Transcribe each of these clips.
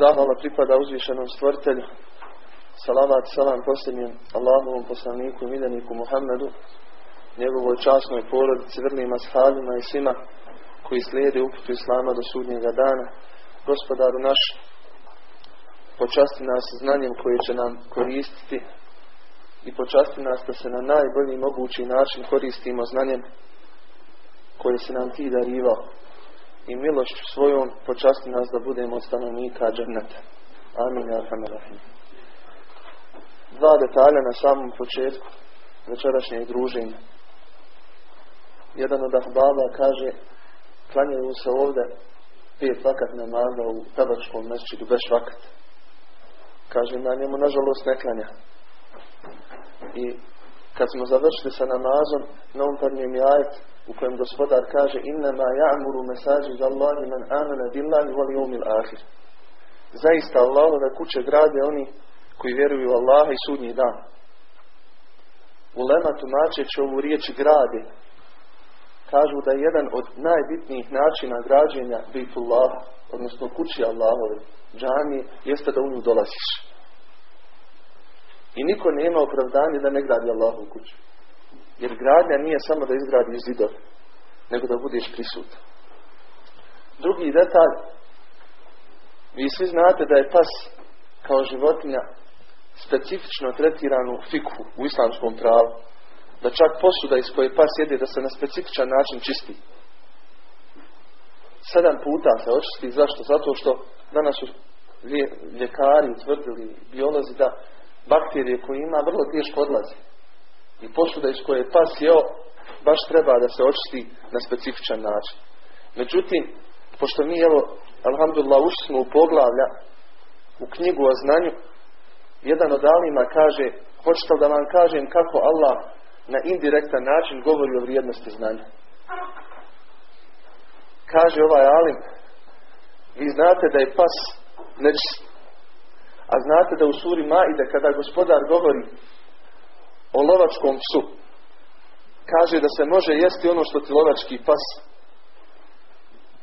Zahvala pripada uzvišenom stvoritelju. Salavat salam posljednjem Allahovom poslaniku i miljeniku Muhammedu, njegovoj časnoj porodici, vrlim ashabima i svima koji slijede uputu Islama do sudnjega dana. Gospodaru naš, počasti nas znanjem koje će nam koristiti i počasti nas da se na najbolji mogući način koristimo znanjem koje se nam ti darivao i milošću svojom počasti nas da budemo stanovnika džerneta. Amin. Rahim. Dva detalja na samom početku večerašnjeg druženja. Jedan od ahbaba kaže klanjaju se ovdje pet vakat namaza u tabačkom mesčidu, bez vakat. Kaže, na njemu nažalost ne klanja. I kad smo završili sa namazom, na unutarnjem jajet u kojem gospodar kaže innama ja'muru mesajid Allahi man amana billahi wal yawmil akhir. Zaista Allahove kuće grade oni koji vjeruju u Allaha i sudnji dan. Ulema tumačeći ovu riječ grade kažu da je jedan od najbitnijih načina građenja bitullah, odnosno kući Allahove, džamije, jeste da u nju dolaziš. I niko nema opravdanje da ne gradi Allahu kuću. Jer gradnja nije samo da izgradiš zidove, nego da budeš prisutan. Drugi detalj, vi svi znate da je pas kao životinja specifično tretiran u fikhu, u islamskom pravu. Da čak posuda iz koje pas jede da se na specifičan način čisti. Sedam puta se očisti. Zašto? Zato što danas su ljekari utvrdili, biolozi da bakterije koje ima vrlo teško odlazi. I posuda iz koje je pas jeo baš treba da se očisti na specifičan način. Međutim, pošto mi evo, alhamdulillah, ušli smo u poglavlja u knjigu o znanju, jedan od alima kaže, hoćete da vam kažem kako Allah na indirektan način govori o vrijednosti znanja. Kaže ovaj alim, vi znate da je pas nečist. A znate da u suri Maide kada gospodar govori o lovačkom psu, kaže da se može jesti ono što ti lovački pas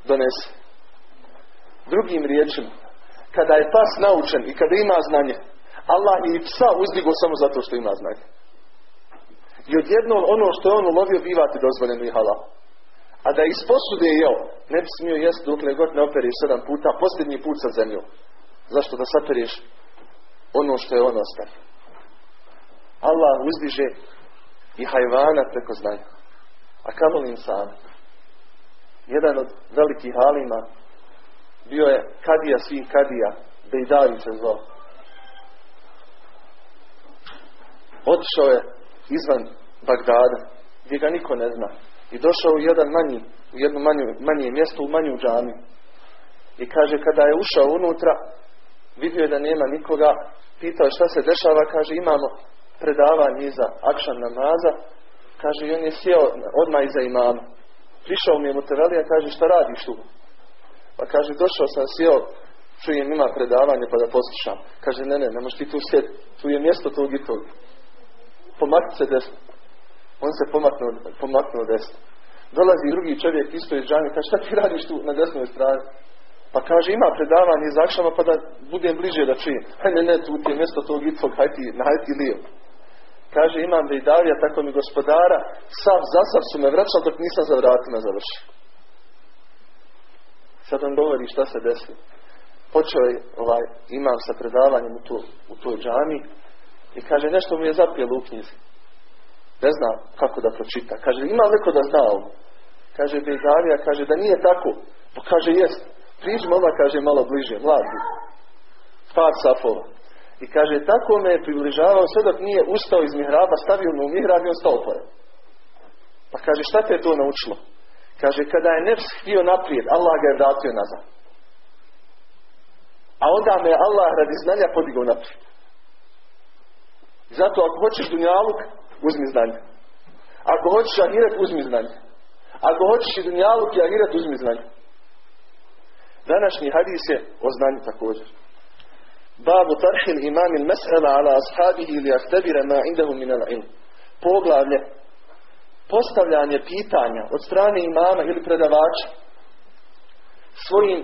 donese. Drugim riječima, kada je pas naučen i kada ima znanje, Allah i psa uzdigo samo zato što ima znanje. I odjednom ono što je on ulovio biva ti dozvoljeno i halal. A da iz posude jeo, ne bi smio jesti dokle god ne operiš sedam puta, posljednji put sa zemljom. Zašto da saperiš ono što je on ostavio? Allah uzdiže i hajvana preko znanja. A kamoli sam. Jedan od velikih halima bio je kadija svih kadija, da i daju se zlo. Otišao je izvan Bagdada, gdje ga niko ne zna. I došao u jedan manji, u jedno manju, manje mjesto, u manju džamiju. I kaže, kada je ušao unutra, vidio je da nema nikoga, pitao je šta se dešava, kaže, imamo predavanje iza akšan namaza, kaže, i on je sjeo odmah iza imama. Prišao mi je Mutevelija, kaže, šta radiš tu? Pa kaže, došao sam sjeo, čujem ima predavanje pa da poslušam. Kaže, ne, ne, ne možeš ti tu sjeti, tu je mjesto tog i tog. Pomakni se desno. On se pomaknuo, pomaknuo desno. Dolazi drugi čovjek isto iz džani, kaže, šta ti radiš tu na desnoj strani? Pa kaže, ima predavanje iz akšama pa da budem bliže da čujem. Ne, ne, tu ti je mjesto tog i tog, haj ti, haj ti lijevo. Kaže, imam da i davija, tako mi gospodara, sav za sav su me vraćali dok nisam za vratima završio. Sad on govori šta se desilo. Počeo je ovaj, imam sa predavanjem u, to, u toj džami i kaže, nešto mu je zapijelo u knjizi. Ne zna kako da pročita. Kaže, ima neko da zna ovo. Kaže, Bejdarija, kaže, da nije tako. Pa kaže, jest. Priđi mama, kaže, malo bliže, mladi. Par safova. I kaže, tako me je približavao sve dok nije ustao iz mihraba, stavio me u mihrab i on stao pored. Pa kaže, šta te je to naučilo? Kaže, kada je nefs htio naprijed, Allah ga je vratio nazad. A onda me Allah radi znanja podigao naprijed. Zato ako hoćeš dunjaluk, uzmi znanje. Ako hoćeš ahiret, uzmi znanje. Ako hoćeš i dunjaluk i ahiret, uzmi znanje. Današnji hadis je o znanju također. Babu tarhil imam il ala ashabihi ili ahtebira ma indahu min al ilm. Poglavlje postavljanje pitanja od strane imama ili predavača svojim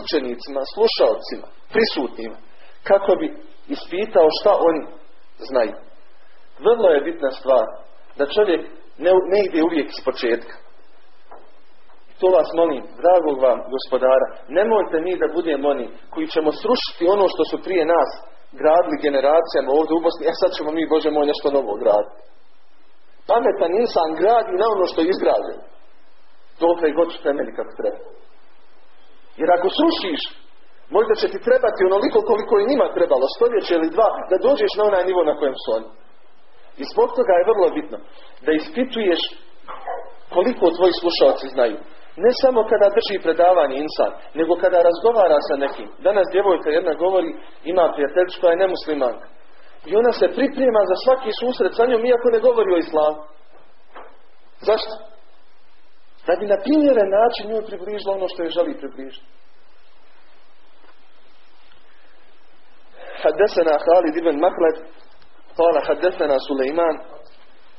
učenicima, slušalcima, prisutnima, kako bi ispitao šta oni znaju. Vrlo je bitna stvar da čovjek ne, ne ide uvijek iz početka. To vas molim, dragog vam gospodara, nemojte mi da budemo oni koji ćemo srušiti ono što su prije nas gradili generacijama ovdje u Bosni, a sad ćemo mi, Bože moj, nešto novo graditi. Pametan insan gradi na ono što je izgrađeno. Dokle god su kako treba. Jer ako srušiš, možda će ti trebati onoliko koliko je njima trebalo, stoljeće ili dva, da dođeš na onaj nivo na kojem su oni. I zbog toga je vrlo bitno da ispituješ koliko tvoji slušalci znaju. Ne samo kada drži predavanje insan, nego kada razgovara sa nekim. Danas djevojka jedna govori, ima prijateljicu koja je nemuslimanka. I ona se priprema za svaki susret sa njom, iako ne govori o islamu. Zašto? Da bi na primjeren način njoj približila ono što je želi približiti. حدثنا خالد بن مخلد قال حدثنا سليمان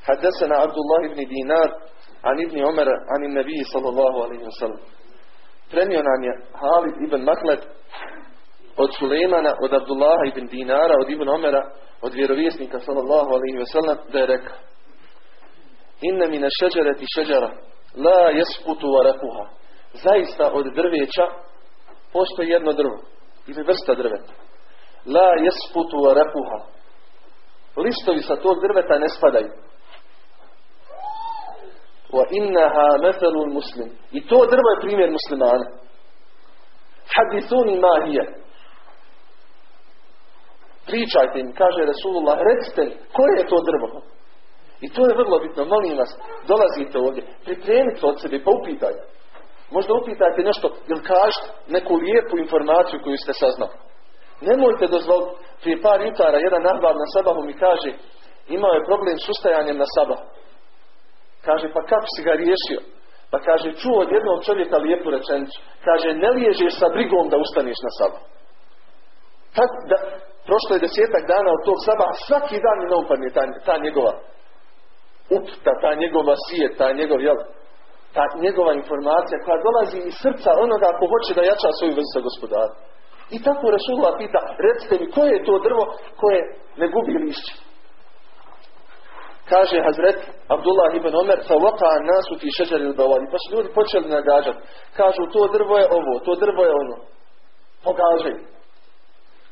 حدثنا عبد الله بن دينار an ibn Omer, an Ibn sallallahu alaihi wa sallam. Prenio nam je Halid ibn Maklet od Sulejmana, od Abdullaha ibn Dinara, od ibn Omera, od vjerovjesnika sallallahu alaihi wa sallam, da je rekao Inna mi šeđere ti šeđara, la jesputu varakuha. Zaista od drveća postoji jedno drvo, ili vrsta drveta. La jesputu varakuha. Listovi sa tog drveta ne spadaju. Wa innaha metelul muslim. I to drvo je primjer muslimana. Hadithuni ma hije. Pričajte im, kaže Rasulullah, recite mi, koje je to drvo? I to je vrlo bitno, molim vas, dolazite ovdje, pripremite od sebe, pa upitajte. Možda upitajte nešto, ili kažete neku lijepu informaciju koju ste saznali. Nemojte dozvoliti, prije par jutara jedan nahbar na sabahu mi kaže, imao je problem s ustajanjem na sabah. Kaže, pa kako si ga riješio? Pa kaže, čuo od jednog čovjeka lijepu rečenicu. Kaže, ne liježeš sa brigom da ustaniš na sabah. Tak, da, prošlo je desetak dana od tog sabah, svaki dan mi naupadne ta, ta njegova upta, ta njegova sijet, ta njegov, jel, ta njegova informacija koja dolazi iz srca onoga ko hoće da jača svoju vezu sa gospodarom. I tako Rasulullah pita, recite mi, koje je to drvo koje ne gubi lišće? Kaže Hazret Abdullah ibn Omer, fa waka nasu fi šeđari il Pa su ljudi počeli nagađati. Kažu, to drvo je ovo, to drvo je ono. Pogažaj.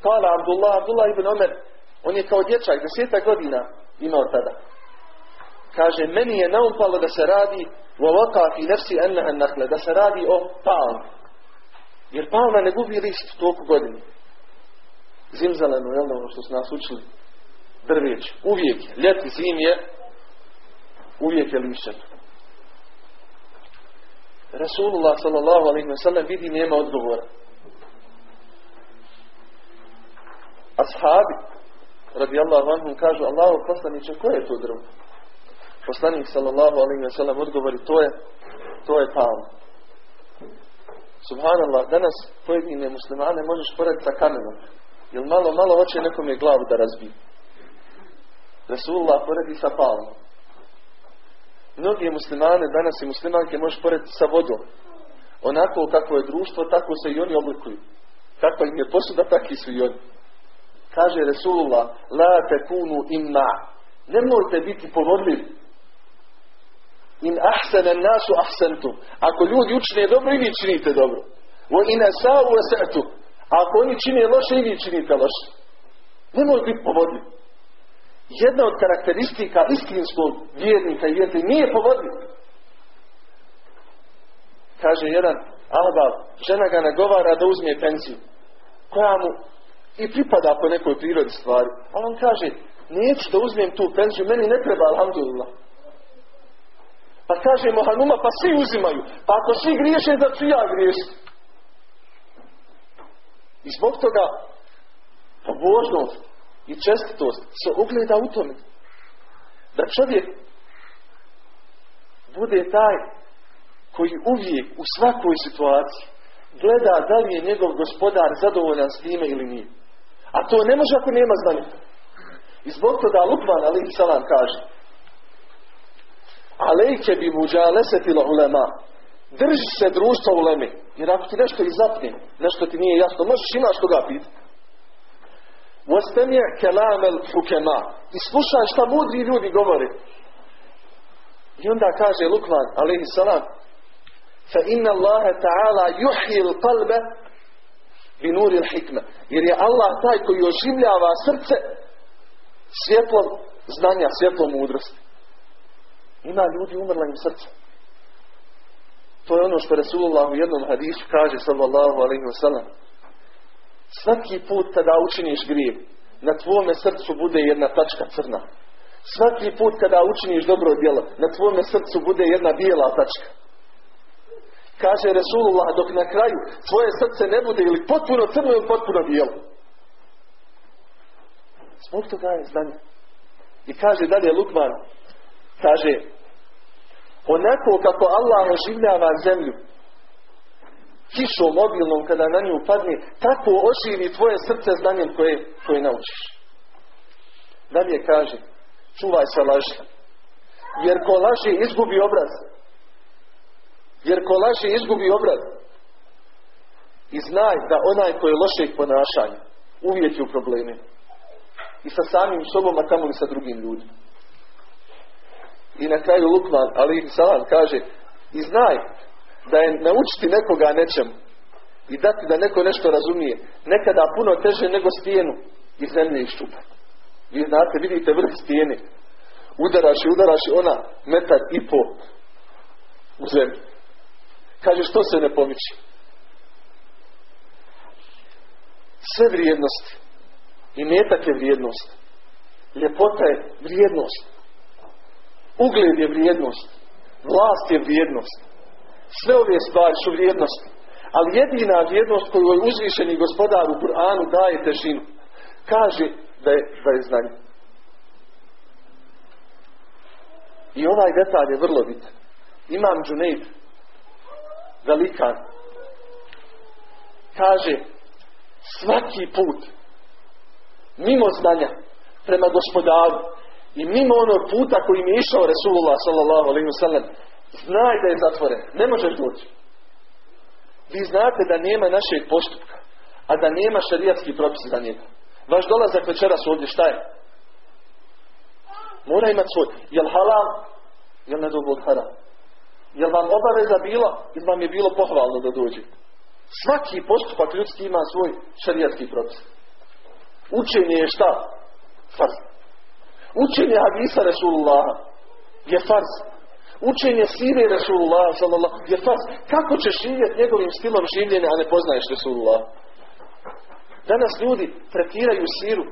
Kala Abdullah, Abdullah ibn Omer, on je kao dječak, deseta godina imao tada. Kaže, meni je naumpalo da se radi waka fi nefsi enneha nakle, da se radi o palmi. Jer palma ne gubi list toliko godinu. Zimzelenu, jel ono što su nas učili? Drveć. Uvijek. Ljeti, zim je. Uvijek je lišćan. Rasulullah sallallahu alaihi wa sallam vidi nema odgovora. Ashabi radijallahu anhum kažu Allahu poslaniće koje je to drvo? Poslanik sallallahu alaihi wa sallam odgovori to je to je palma. Subhanallah, danas pojedine muslimane možeš porediti sa kamenom. Jer malo, malo hoće nekom je glavu da razbije. Rasulullah poredi sa palmom. Mnogi muslimane danas i muslimanke možeš porediti sa vodom. Onako kako je društvo, tako se i oni oblikuju. Kako im je posuda, takvi su i oni. Kaže Rasulullah, la tekunu imma. Nemojte biti povodljivi. In ahsana nasu ahsantum. Ako ljudi učine dobro i vi činite dobro. Wa in asatu. Ako oni čine loše i vi činite loše. Nemoj biti povodljiv. Jedna od karakteristika istinskog vjernika i vjernika nije povodljiv. Kaže jedan Albav, žena ga nagovara da uzme pensiju. Koja mu i pripada po nekoj prirodi stvari. A on kaže, neću da uzmem tu pensiju, meni ne treba, alhamdulillah. Pa kaže Mohanuma, pa svi uzimaju. Pa ako svi griješe, da ću ja griješiti. I zbog toga pobožnost i čestitost se ugleda u tome. Da čovjek bude taj koji uvijek u svakoj situaciji gleda da li je njegov gospodar zadovoljan s time ili nije. A to ne može ako nema znanja. I zbog toga Lukman ali salam kaže Alejke bi muđalesetila ulema drži se društva uleme jer ako ti nešto izapne nešto ti nije jasno možeš imaš koga pitati Vostemje kelamel fukema. I slušaj šta mudri ljudi govore. I onda kaže Lukman, alaihi salam, fa inna Allahe ta'ala juhi qalbe bi nuril hikme. Jer je Allah taj koji oživljava srce svjetlo znanja, svjetlo mudrosti. Ima ljudi umrla im srce. To je ono što Resulullah u jednom hadisu kaže sallallahu alaihi wasalam. Svaki put kada učiniš grije, na tvome srcu bude jedna tačka crna. Svaki put kada učiniš dobro djelo, na tvome srcu bude jedna bijela tačka. Kaže Resulullah, dok na kraju tvoje srce ne bude ili potpuno crno ili potpuno bijelo. Zbog toga je znanje. I kaže dalje Lukman, kaže, onako kako Allah oživljava zemlju, kišom obilnom kada na nju padne, tako oživi tvoje srce znanjem koje, koje naučiš. Dalje kaže, čuvaj se laži. Jer ko laži izgubi obraz. Jer ko laži izgubi obraz. I znaj da onaj koji je lošeg ponašanja uvijek je u problemi. I sa samim sobom, a tamo i sa drugim ljudima. I na kraju Lukman, ali salam kaže, i znaj da je naučiti nekoga nečem i dati da neko nešto razumije, nekada puno teže nego stijenu iz zemlje iščupati. Vi znate, vidite vrh stijene. Udaraš i udaraš i ona metar i po u zemlju. Kaže, što se ne pomiči? Sve vrijednosti. I metak je vrijednost. Ljepota je vrijednost. Ugled je vrijednost. Vlast je vrijednost. Sve ove stvari su vrijednosti. Ali jedina vrijednost koju je uzvišeni gospodar u Kur'anu daje težinu. Kaže da je, da je znanje. I ovaj detalj je vrlo bitan. Imam Džunejd, velikan, kaže svaki put mimo znanja prema gospodaru i mimo onog puta kojim je išao Resulullah sallallahu alaihi znaj da je zatvoren. Ne možeš doći. Vi znate da nema našeg postupka, a da nema šarijatski propis za njega. Vaš dolazak večeras ovdje šta je? Mora imati svoj. Jel halal? Jel ne dobro haram? Jel vam obaveza bila? Ili vam je bilo pohvalno da dođe? Svaki postupak ljudski ima svoj šarijatski propis. Učenje je šta? Farz. Učenje hadisa Resulullaha je farz. Učenje sire Resulullah sallallahu je fas. Kako ćeš živjeti njegovim stilom življenja, a ne poznaješ Resulullah? Danas ljudi tretiraju siru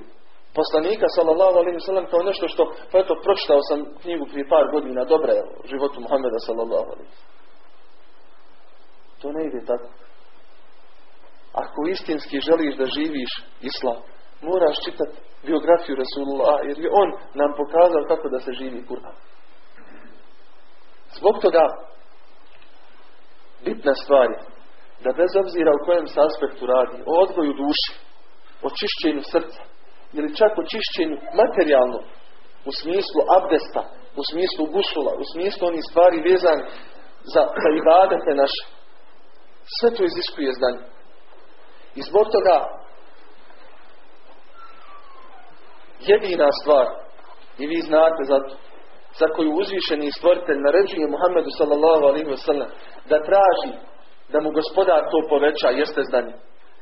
poslanika sallallahu alaihi sallam kao nešto što, pa eto, pročitao sam knjigu prije par godina, dobra je o životu Muhammeda sallallahu alaihi To ne ide tako. Ako istinski želiš da živiš islam, moraš čitati biografiju Resulullah, jer je on nam pokazao kako da se živi Kur'an. Zbog toga bitna stvar je da bez obzira u kojem se aspektu radi, o odgoju duše, o čišćenju srca ili čak o čišćenju materijalno u smislu abdesta, u smislu gusula, u smislu onih stvari vezani za, za ibadete naše. Sve to iziskuje znanje. I zbog toga jedina stvar i vi znate za to za koju uzvišeni stvoritelj naređuje Muhammedu sallallahu alaihi wa sallam da traži da mu gospodar to poveća jeste znanje.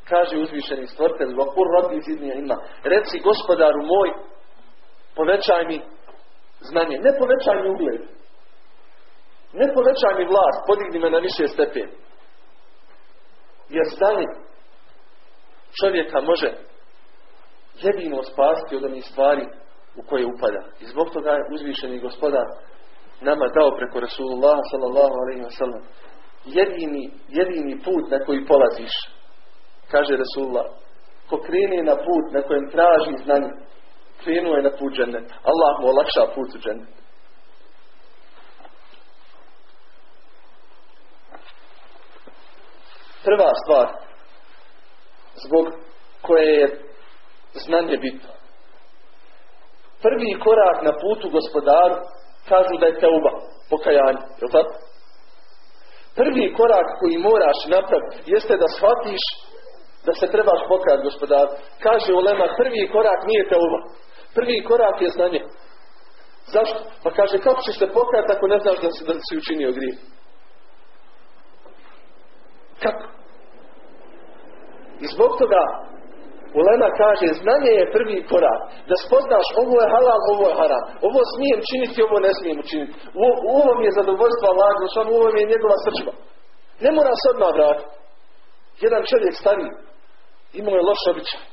Kaže uzvišeni stvoritelj vakur rabbi zidnija ima. Reci gospodaru moj povećaj mi znanje. Ne povećaj mi ugled. Ne povećaj mi vlast. Podigni me na više stepen. Jer znanje čovjeka može jedino spasti od onih stvari u koje upada. I zbog toga je uzvišeni gospodar nama dao preko Rasulullah sallallahu alaihi wa jedini, jedini put na koji polaziš kaže Rasulullah ko krene na put na kojem traži znanje, krenuo je na put džennet. Allah mu olakša put u džennet. Prva stvar zbog koje je znanje bitno. Prvi korak na putu gospodaru kažu da je teuba, pokajanje, je tako? Prvi korak koji moraš napraviti jeste da shvatiš da se trebaš pokajati gospodaru. Kaže Ulema, prvi korak nije teuba. Prvi korak je znanje. Zašto? Pa kaže, kako ćeš se pokajati ako ne znaš da si, da si učinio grije? Kako? I zbog toga Ulema kaže, znanje je prvi korak. Da spoznaš ovo je halal, ovo je haram. Ovo smijem činiti, ovo ne smijem učiniti. U, u ovom je zadovoljstvo Allah, u ovom je njegova srčba. Ne mora se odmah vratiti. Jedan čovjek stari, imao je loš običaj.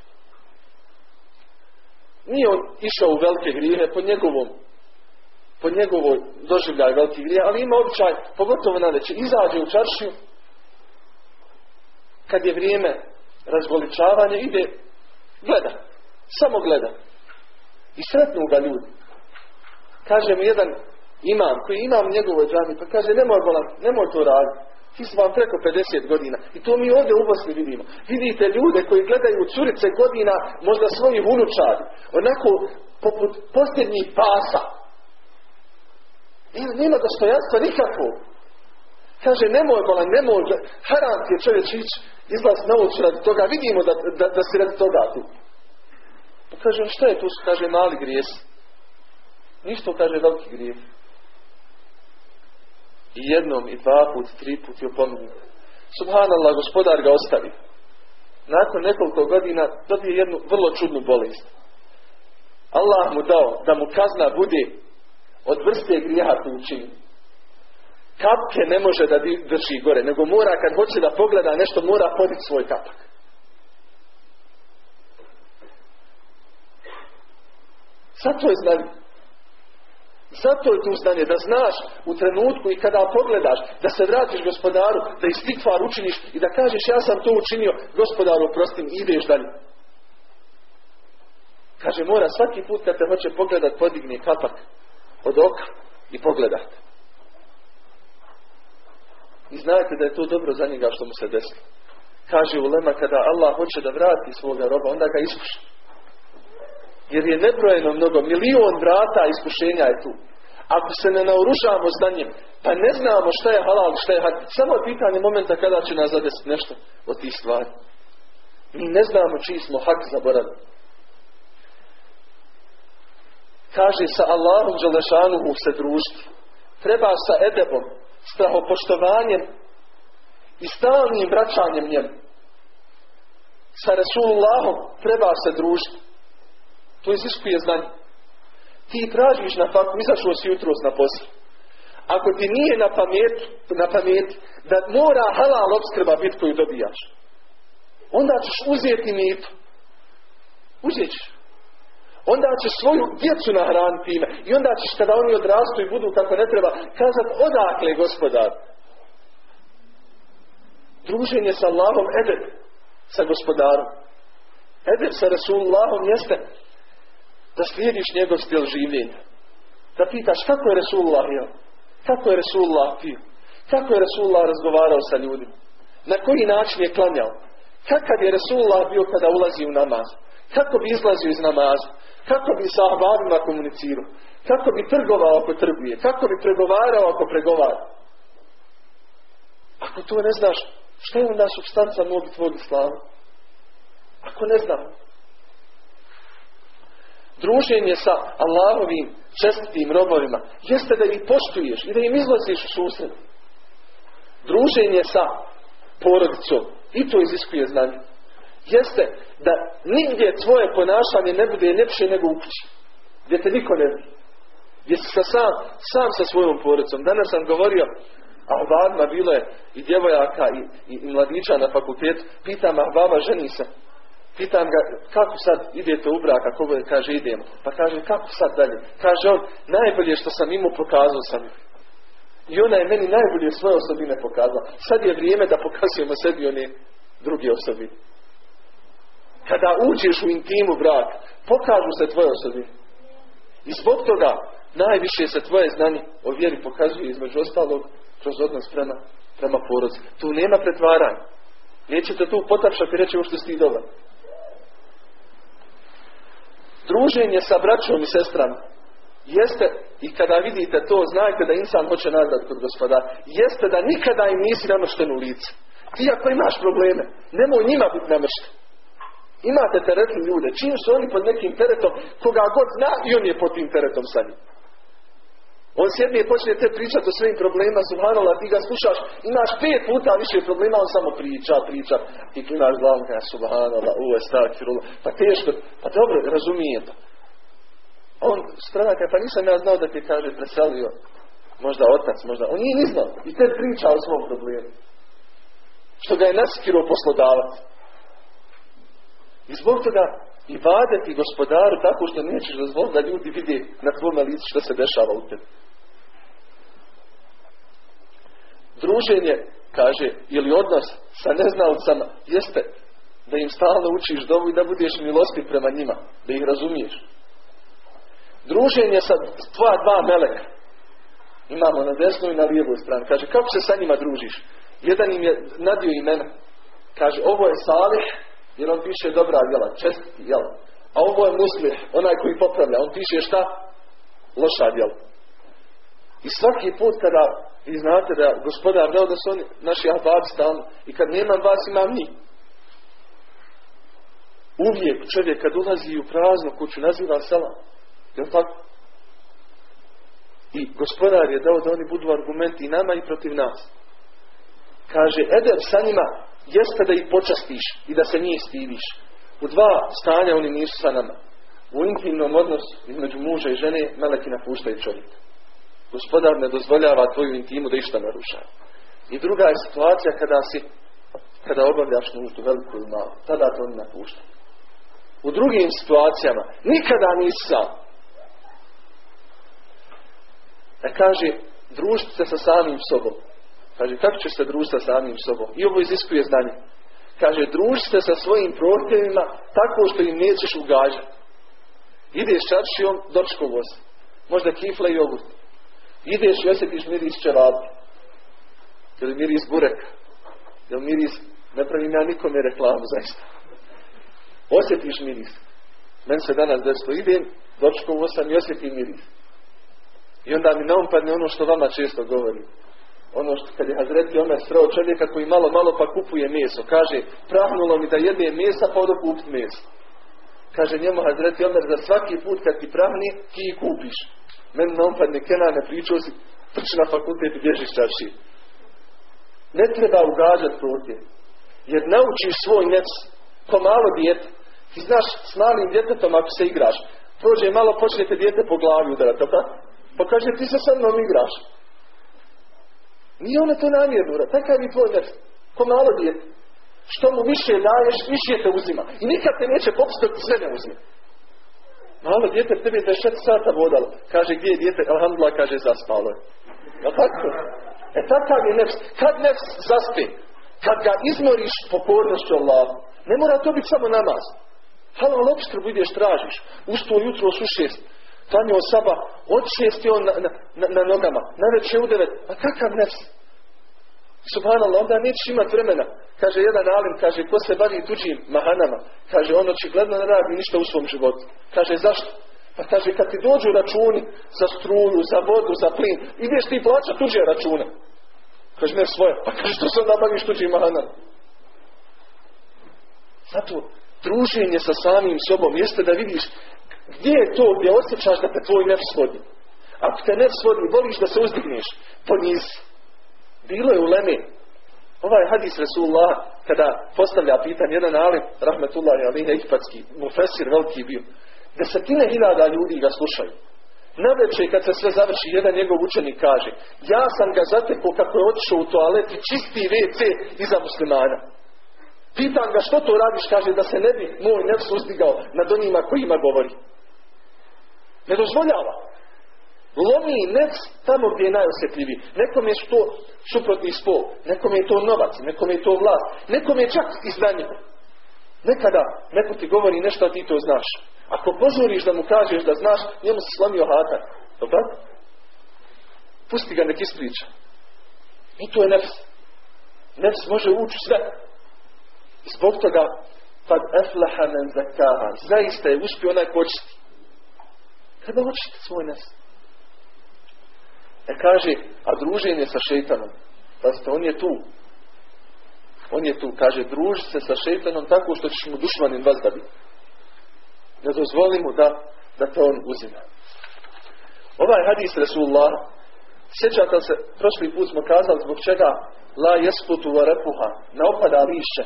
Nije on išao u velike grijehe po njegovom po njegovoj doživljaju veliki grije, ali ima običaj, pogotovo na večer, izađe u čaršiju, kad je vrijeme razgoličavanja, ide, gleda, samo gleda. I sretnu ga ljudi. Kaže mi jedan imam, koji imam u njegovoj džami, pa kaže, nemoj bolan, nemoj to raditi. Ti su vam preko 50 godina. I to mi ovdje u Bosni vidimo. Vidite ljude koji gledaju curice godina, možda svojih unučari. Onako, poput posljednjih pasa. I dostojanstva nikako. Kaže, nemoj bolan, nemoj, haram ti je čovječ ići, izlaz na ulicu radi toga, vidimo da, da, da si radi toga tu. Pa kaže, šta je tu? Kaže, mali grijes. Ništa kaže, veliki grijes. I jednom, i dva put, tri put je opominje. Subhanallah, gospodar ga ostavi. Nakon nekoliko godina dobije jednu vrlo čudnu bolest. Allah mu dao da mu kazna bude od vrste grijeha koju učini. Kapke ne može da drži gore, nego mora kad hoće da pogleda nešto, mora poditi svoj kapak. Zato je znanje. Zato je tu znanje, da znaš u trenutku i kada pogledaš, da se vratiš gospodaru, da istikvar učiniš i da kažeš ja sam to učinio, gospodaru prostim ideš dalje. Kaže, mora svaki put kad te hoće pogledat, podigne kapak od oka i pogledat. I znajte da je to dobro za njega što mu se desi. Kaže Ulema, kada Allah hoće da vrati svoga roba, onda ga iskuša. Jer je nebrojeno mnogo, milion vrata iskušenja je tu. Ako se ne naoružamo znanjem, pa ne znamo šta je halal, šta je haram. Samo je pitanje momenta kada će nas zadesiti nešto od tih stvari. Mi ne znamo čiji smo hak zaboravili. Kaže sa Allahom Đelešanuhu se družiti. Treba sa edebom, strahopoštovanjem i stalnim vraćanjem njemu. Sa Resulullahom treba se družiti. To iziskuje znanje. Ti tražiš na faktu, izašao si jutros na posao. Ako ti nije na pamet, na pamet da mora halal obskrba biti koju dobijaš, onda ćeš uzeti mitu. Uzet. Onda ćeš svoju djecu nahraniti time. I onda ćeš kada oni odrastu i budu kako ne treba, kazat odakle gospodar. Druženje sa Allahom edeb sa gospodarom. Edeb sa Resulullahom jeste da slijediš njegov stil življenja. Da pitaš kako je Resulullah jel? Kako je Resulullah pio? Kako je Resulullah razgovarao sa ljudima? Na koji način je klanjao? Kakav je Resulullah bio kada ulazi u namaz? Kako bi izlazio iz namaza? Kako bi sa ahbabima komunicirao? Kako bi trgovao ako trguje? Kako bi pregovarao ako pregovara? Ako to ne znaš, što je onda substanca mog tvog islama? Ako ne znam, druženje sa Allahovim čestitim robovima jeste da ih poštuješ i da im izlaziš u susret. Druženje sa porodicom i to iziskuje znanje. Jeste da nigdje tvoje ponašanje ne bude ljepše nego u kući. Gdje te niko ne vidi. Gdje si sa sam, sam sa svojom porodicom. Danas sam govorio, a vadma bilo je i djevojaka i, i, i mladića na fakultetu. Pitam, a baba ženi se. Pitam ga, kako sad idete u brak, ako kaže idemo. Pa kaže, kako sad dalje? Kaže on, najbolje što sam imao pokazao sam I ona je meni najbolje svoje osobine pokazala. Sad je vrijeme da pokazujemo sebi one druge osobine. Kad kada uđeš u intimu brak, pokažu se tvoje osobe. I zbog toga najviše se tvoje znanje o vjeri pokazuje između ostalog kroz odnos prema, prema porodci. Tu nema pretvaranja. Nećete tu potapšati reći u što si dobar. Druženje sa braćom i sestrama jeste, i kada vidite to, znajte da insan hoće nagrad kod gospoda, jeste da nikada im nisi namršten u lice. Ti ako imaš probleme, nemoj njima biti namršten. Imate teretni ljude, čim su oni pod nekim teretom, koga god zna i on je pod tim teretom sa njim. On sjedne i počne te pričati o svojim problemima, subhanallah, ti ga slušaš, imaš pet puta više problema, on samo priča, priča, ti klimaš glavom, kada subhanallah, uve, stakfirullah, pa teško, pa dobro, razumijem to. On strana pa nisam ja znao da ti kaže preselio, možda otac, možda, on nije ni znao, i te priča o svom problemu. Što ga je naskiro poslodavac. I zbog toga i vadeti gospodaru tako što nećeš dozvoliti da ljudi vide na tvome licu što se dešava u tebi. Druženje, kaže, ili odnos sa neznalcama, jeste da im stalno učiš dovu i da budeš milosti prema njima, da ih razumiješ. Druženje sa tvoja dva meleka, imamo na desnoj i na lijevoj strani, kaže, kako se sa njima družiš? Jedan im je nadio imena, kaže, ovo je Salih, jer on piše dobra djela, čestiti, jel? A ovo je muslih, onaj koji popravlja, on piše šta? Loša djela. I svaki put kada vi znate da gospodar dao da su oni naši ahbabi stalno i kad nema vas imam mi. Uvijek čovjek kad ulazi u praznu kuću naziva selam. Jel tako? I gospodar je dao da oni budu argumenti i nama i protiv nas. Kaže, Eder sa njima jeste da ih počastiš i da se njih stidiš. U dva stanja oni nisu sa nama. U intimnom odnosu između muža i žene meleki napuštaju čovjeka. Gospodar ne dozvoljava tvoju intimu da išta naruša. I druga je situacija kada si kada obavljaš nuždu veliku ili malu. Tada to oni napušta. U drugim situacijama nikada nisi sam. Da kaže, družite se sa samim sobom. Kaže, kako će se družiti sa samim sobom? I ovo iziskuje znanje. Kaže, družite sa svojim prohtjevima tako što im nećeš ugađati. Ideš čaršijom, dočko voz. Možda kifla i jogurt. Ideš i osjetiš miris čevapi. Ili miris bureka. Ili miris, ne pravim ja nikome reklamu, zaista. Osjetiš miris. Meni se danas desilo, idem, dočko sam i osjetim miris. I onda mi naumpadne ono što vama često govorim ono što kad je Hazreti Omer sreo čovjeka koji malo malo pa kupuje meso. Kaže, prahnulo mi da jede mesa pa odo kupit meso. Kaže njemu Hazreti Omer za svaki put kad ti prahni ti i kupiš. Meni na ompadne kena ne pričao si trči na fakultet i bježiš čaši. Ne treba ugađati protiv. Jer naučiš svoj nefs ko malo dijete. Ti znaš s malim djetetom ako se igraš. Prođe malo počnete dijete po glavi udarati. Pa kaže ti se sa mnom igraš. Nije ona to namjerno urad. Takav je tvoj nefs. Ko malo dijete. Što mu više daješ, više te uzima. I nikad te neće popustiti, sve ne uzme. Malo dijete tebi je 24 sata vodalo. Kaže, gdje je dijete? Alhamdulillah, kaže, zaspalo je. Ja tako? E takav je nefs. Kad nefs zaspe? Kad ga izmoriš pokornošću Allahu. Ne mora to biti samo namaz. Halal opskrbu ideš tražiš. Usto jutro su šest. Tanio saba, od šest je on na, na, na, na nogama. Najveće u devet. A kakav nefs? Subhanallah, onda nećeš imati vremena. Kaže jedan alim, kaže, ko se bavi tuđim mahanama, kaže, on očigledno ne radi ništa u svom životu. Kaže, zašto? Pa kaže, kad ti dođu računi za struju, za vodu, za plin, ideš ti plaća tuđe račune. Kaže, ne svoje. Pa kaže, što se onda tuđim mahanama? Zato, druženje sa samim sobom jeste da vidiš gdje je to gdje osjećaš da te tvoj nefs vodi. Ako te nefs vodi, voliš da se uzdigneš, ponizi. Bilo je u Leme. Ovaj hadis Resulullah, kada postavlja pitanje, jedan alim, rahmetullahi alihi ehipatski, mufesir veliki bio, desetine hiljada ljudi ga slušaju. Naveče kad se sve završi, jedan njegov učenik kaže, ja sam ga zatekao kako je otišao u toalet i čisti WC iza muslimana. Pitam ga što to radiš, kaže da se ne bi moj nefs uzdigao nad onima kojima govori. Ne dozvoljava. Lomi nec tamo gdje je najosjetljiviji. Nekom je to suprotni spol, nekom je to novac, nekom je to vlast, nekom je čak izdanje. Nekada neko ti govori nešto, a ti to znaš. Ako požuriš da mu kažeš da znaš, njemu se slomio hatar. Dobro? Pusti ga nek ispriča. I to je nefs. Nefs može ući sve. Zbog toga kad eflaha men zakaha. Zaista je uspio onaj početi. Treba učiti svoj nefs. E kaže, a druženje sa šeitanom. Pazite, on je tu. On je tu, kaže, druži se sa šeitanom tako što ćeš mu dušmanin vas da Ne dozvoli mu da, da to on uzima. Ovaj hadis Resulullah, sjećate se, prošli put smo kazali zbog čega la jesputu wa repuha, ne opada lišće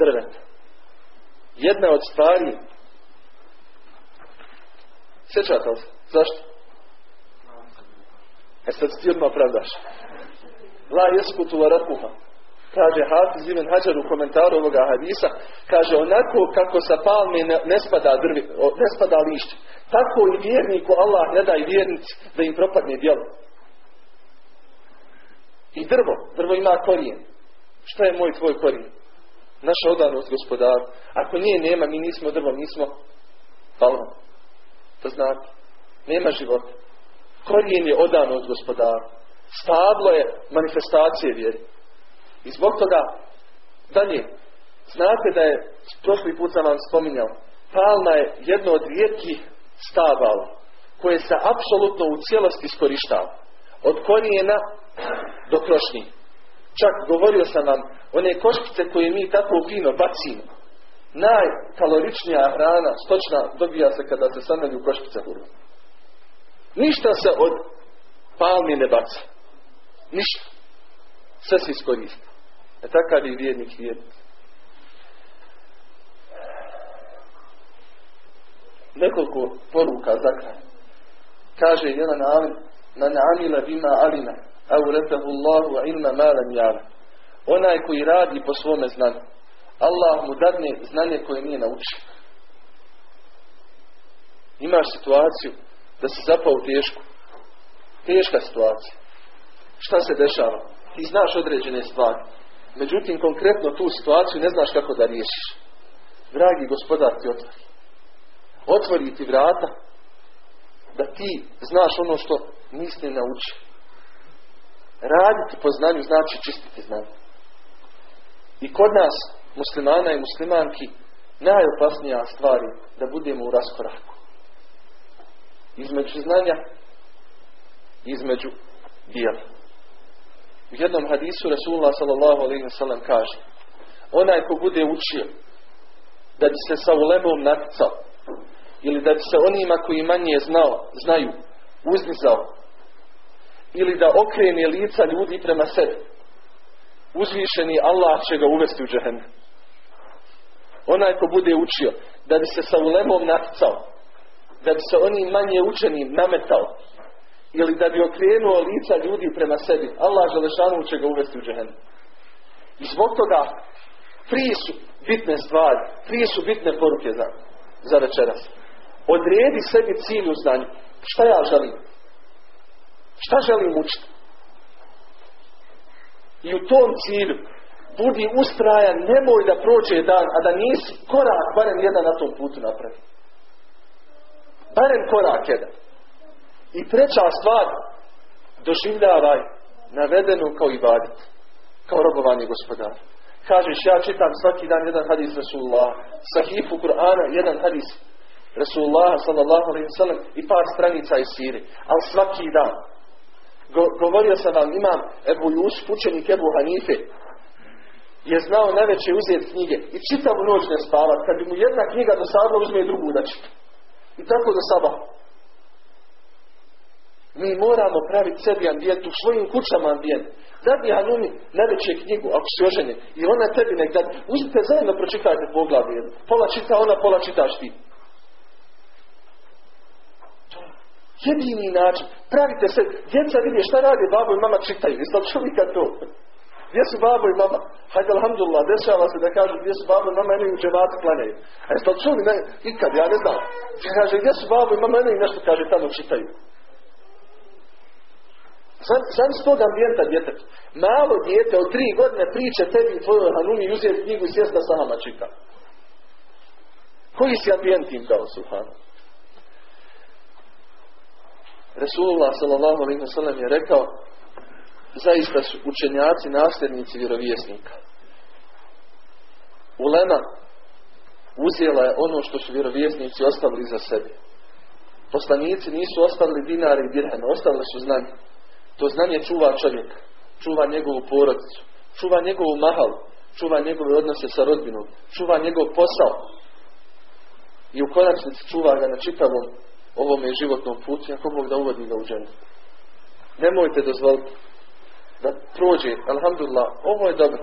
drveta. Jedna od stvari, sjećate se, zašto? E sad ti odmah pravdaš. La jesputu wa repuha kaže Hafiz ibn Hajar u komentaru ovoga hadisa, kaže onako kako sa palme ne, spada, drvi, ne spada lišće, tako i vjerniku Allah ne da i vjernici da im propadne djelo. I drvo, drvo ima korijen. Šta je moj tvoj korijen? Naša odanost gospodaru. Ako nije nema, mi nismo drvo, mi smo balon. To znate. Nema života. Korijen je odanost gospodaru. Stablo je manifestacije vjeri. I zbog toga, dalje, znate da je, prošli put sam vam spominjao, palma je jedno od rijetkih stabala koje se apsolutno u cijelosti iskorištava. Od korijena do krošnji. Čak govorio sam vam, one koškice koje mi tako fino bacimo, najkaloričnija hrana, stočna, dobija se kada se samelju koškice huru. Ništa se od palmi ne baca. Ništa. Sve se iskoristi. E takav je vjernik vjernik. Nekoliko poruka za kraj. Kaže jedan alim, man amila bima alima, au retahu Allahu ilma malam jala. Onaj koji radi po svome znanju. Allah mu dadne znanje koje nije naučio. Imaš situaciju da se zapao u tešku. Teška situacija. Šta se dešava? Ti znaš određene stvari. Međutim, konkretno tu situaciju ne znaš kako da riješiš. Dragi gospodar ti otvori. Otvori ti vrata da ti znaš ono što nisi naučio. Raditi po znanju znači čistiti znanje. I kod nas, muslimana i muslimanki, najopasnija stvar da budemo u raskoraku. Između znanja između dijela. U jednom hadisu Rasulullah sallam kaže onaj ko bude učio da bi se sa ulemom natcao ili da bi se onima koji manje znao, znaju uznizao ili da okrene lica ljudi prema sebi uzvišeni Allah će ga uvesti u džehennem onaj ko bude učio da bi se sa ulemom natcao da bi se onim manje učenim nametao ili da bi okrenuo lica ljudi prema sebi, Allah Želešanu će ga uvesti u džehennem. I zbog toga prije su bitne stvari, prije su bitne poruke za, za večeras. Odredi sebi cilj u znanju. Šta ja želim? Šta želim učiti? I u tom cilju budi ustrajan, nemoj da prođe dan, a da nisi korak, barem jedan na tom putu napravi. Barem korak jedan. I treća stvar, doživljavaj navedenu kao ibadet, kao robovanje gospodara. Kažeš, ja čitam svaki dan jedan hadis Rasulullah, sahifu Kur'ana, jedan hadis Rasulullah sallallahu alaihi sallam i par stranica iz Siri, ali svaki dan. govorio sam vam, imam Ebu Jusuf, učenik Ebu Hanife, je znao najveće uzeti knjige i čitavu noć ne spavat. Kad bi mu jedna knjiga dosadila, uzme drugu da čita. I tako do sabah. Mi moramo praviti sebi ambijent u svojim kućama ambijent. Dadni Hanumi najveće knjigu, ako si oženjen, i ona tebi nek da, uzmite zajedno pročitajte poglavlje. Pola čita ona, pola čitaš ti. Jedini način. Pravite se, djeca vidje šta radi, babo i mama čitaju. Jeste li čuli kad to? Gdje su babo i mama? Hajde, alhamdulillah, dešava se da kažu gdje su babo i mama, i u džematu klanjaju. A jeste li čuli? Ne, ikad, ja ne znam. Kaže, gdje su babo i mama, i nešto kaže, tamo čitaju. Sam s tog ambijenta djeteta. Malo dijete od tri godine priče tebi i tvojoj hanumi uzeti knjigu i sjesta sa nama čita. Koji si ambijent im dao, subhanu? Resulullah sallallahu alaihi je rekao zaista su učenjaci nasljednici vjerovjesnika. Ulema uzela je ono što su vjerovjesnici ostavili za sebe. Poslanici nisu ostavili dinari i dirhene, ostavili su znanje. To znanje čuva čovjeka, čuva njegovu porodicu, čuva njegovu mahalu, čuva njegove odnose sa rodbinom, čuva njegov posao. I u konačnici čuva ga na čitavom ovome životnom putu, ako Bog da uvodi ga u ženu. Nemojte dozvoliti da prođe, alhamdulillah, ovo je dobro.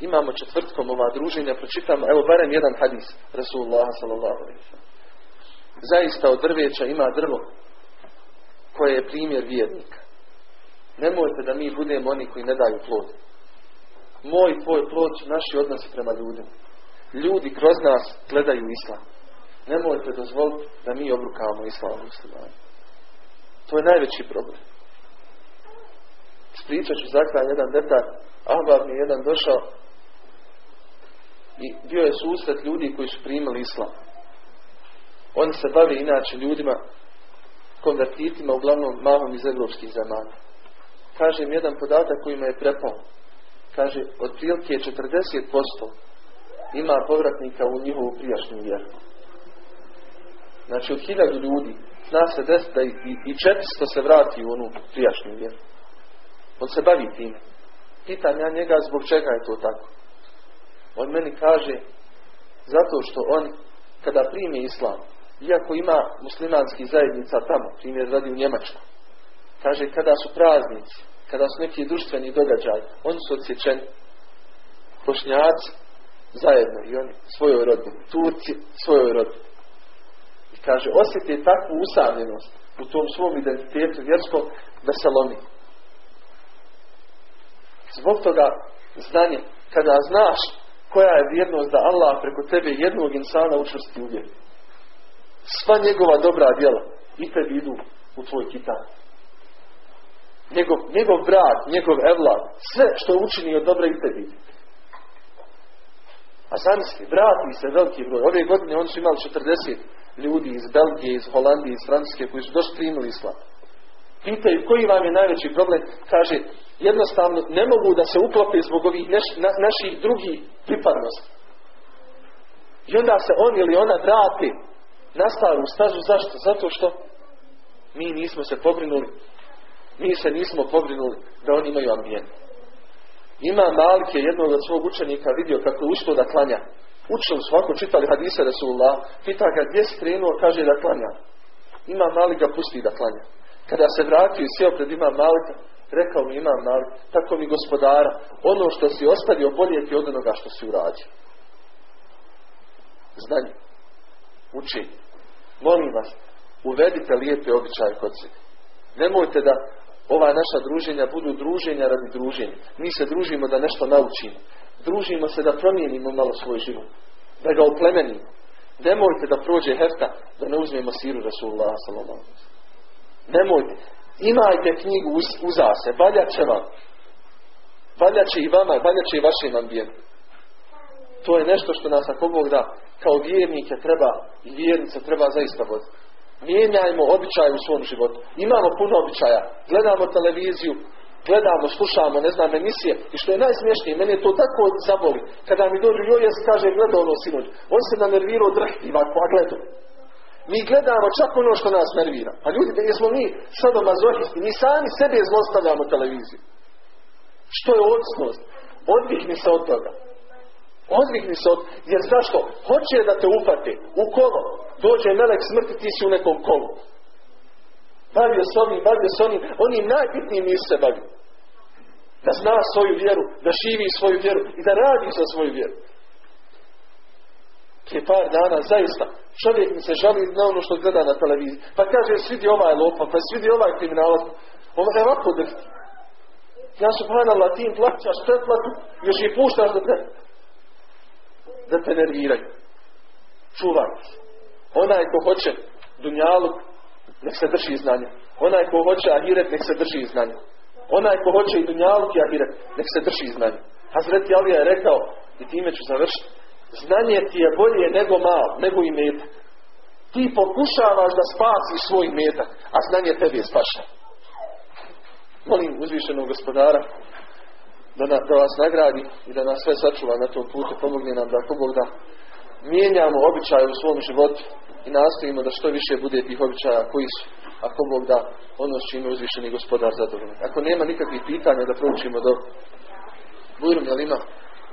Imamo četvrtkom ova druženja, pročitamo, evo barem jedan hadis Rasulullah sallallahu Zaista od drveća ima drvo koje je primjer vjernika. Nemojte da mi budemo oni koji ne daju plod. Moj tvoj plod naši odnosi prema ljudima. Ljudi kroz nas gledaju islam. Nemojte dozvoliti da mi obrukavamo islam. To je najveći problem. Spričat ću za jedan detalj. Ahbab mi je jedan došao i bio je susret ljudi koji su primili islam. Oni se bave inače ljudima konvertitima, uglavnom mahom iz evropskih zemalja. Kaže im jedan podatak koji me je prepao. Kaže, otprilike 40% ima povratnika u njihovu prijašnju vjeru. Znači od hiljadu ljudi zna se desiti i, i 400 se vrati u onu prijašnju vjeru. On se bavi time. Pitam ja njega zbog čega je to tako. On meni kaže zato što on kada primi islam, iako ima muslimanski zajednica tamo, primjer radi u Njemačku, kaže kada su praznici, kada su neki društveni događaj, oni su odsječeni. Bošnjaci zajedno i oni svojoj rodini, Turci svojoj rodini. I kaže, osjeti takvu usamljenost u tom svom identitetu vjerskom veselomi. Zbog toga znanje, kada znaš koja je vjernost da Allah preko tebe jednog insana učvrsti u. Sva njegova dobra djela i tebi idu u tvoj kitan. Njegov, njegov brat, njegov evlad, sve što je učinio dobro i tebi. A zamisli, vrati se veliki broj. Ove godine oni su imali 40 ljudi iz Belgije, iz Holandije, iz Francuske koji su došli primili islam. Pitaju koji vam je najveći problem? Kaže, jednostavno ne mogu da se uklope zbog ovih naših drugih pripadnosti. I onda se on ili ona vrati na staru stažu. Zašto? Zato što mi nismo se pobrinuli mi se nismo pobrinuli da oni imaju ambijent. Ima Malike jednog od svog učenika vidio kako je ušto da klanja. Učili su ovako čitali hadise Rasulullah. Pita ga gdje si krenuo, kaže da klanja. Ima Malik ga pusti da klanja. Kada se vratio i sjeo pred ima Malika, rekao mi imam Malik, tako mi gospodara, ono što si ostavio bolje ti od onoga što si uradio. Znanje. Učenje. Molim vas, uvedite lijepe običaje kod se. Nemojte da ova naša druženja budu druženja radi druženja. Mi se družimo da nešto naučimo. Družimo se da promijenimo malo svoj život. Da ga oplemenimo. Nemojte da prođe hefta da ne uzmemo siru Rasulullah sallallahu Nemojte. Imajte knjigu uz, uza se. Valjat će vam. Valjat će i vama, valjat će i vašem ambijentu. To je nešto što nas ako Bog da kao vjernike treba i vjernice treba zaista voditi. Mijenjajmo običaje u svom životu. Imamo puno običaja. Gledamo televiziju, gledamo, slušamo, ne znam, emisije. I što je najsmješnije, meni je to tako zaboli. Kada mi dođu, joj, jes kaže, gledao ono sinoć. On se nanervirao drhti ovako, a gledao. Mi gledamo čak ono što nas nervira. A ljudi, jesmo mi sadomazohisti, mi sami sebe zlostavljamo televiziju. Što je odsnost? Odvihni se od toga. Odvihni se od... Jer zašto? Hoće da te upate u kolo. Dođe melek smrti, ti si u nekom kolu. Bavio s ovim, bavio s onim. Oni najbitnijim nisu se bavio. Da zna svoju vjeru, da živi svoju vjeru i da radi za svoju vjeru. Prije par dana, zaista, čovjek mi se žali na ono što gleda na televiziji. Pa kaže, svidi ovaj lopa, pa svidi ovaj kriminalac. Ovo je ovako drhti. Ja subhanallah, ti im plaćaš pretplatu, još i puštaš da te, da te nerviraju. Čuvaj. Onaj ko hoće dunjalu, nek se drži znanja. Onaj ko hoće ahiret, nek se drži znanja. Onaj ko hoće i dunjalu i ahiret, nek se drži znanja. Hazreti Ali je rekao, i time ću završiti, Znanje ti je bolje nego mal, nego i metak. Ti pokušavaš da spasiš svoj metak, a znanje tebi je spaša. Molim uzvišenog gospodara da, da vas nagradi i da nas sve sačuva na tom putu, pomogne nam da Bog da mijenjamo običaje u svom životu i nastojimo da što više bude tih običaja koji su, ako Bog da, ono s čime uzvišeni gospodar zadovoljno. Ako nema nikakvih pitanja da proučimo do Bujrum, jel ima?